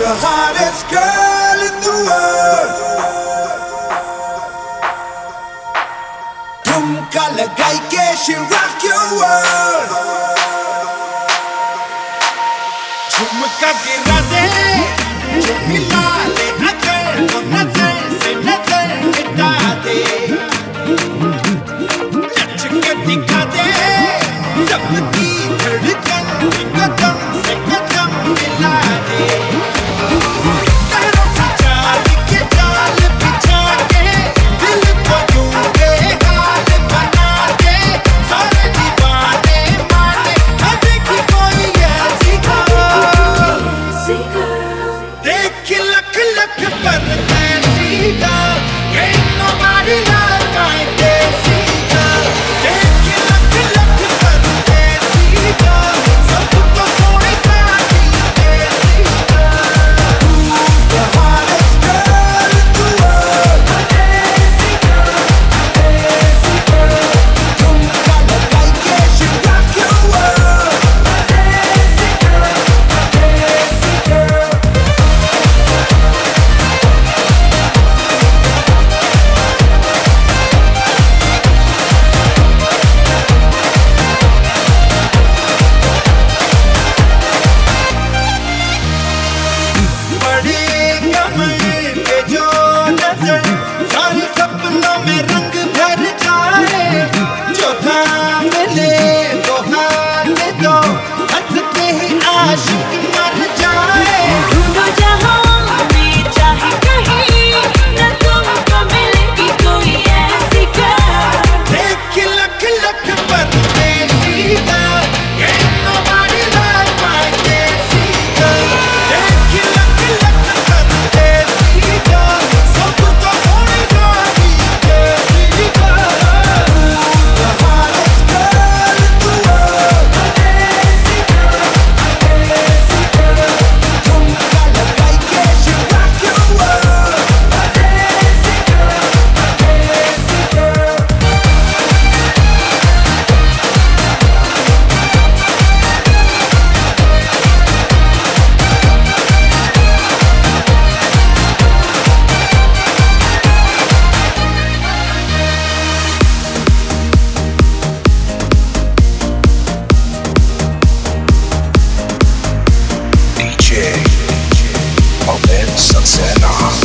Who's the hottest girl in the world? ठुमका लगाई के she rock your world. झुमका गिरा दे झुमिला ले अगर वो नजर से नजर मिटा दे नच के दिखा दे सबकी धड़कन You're perfect and eager. Ain't nobody like DJ, open sunset on.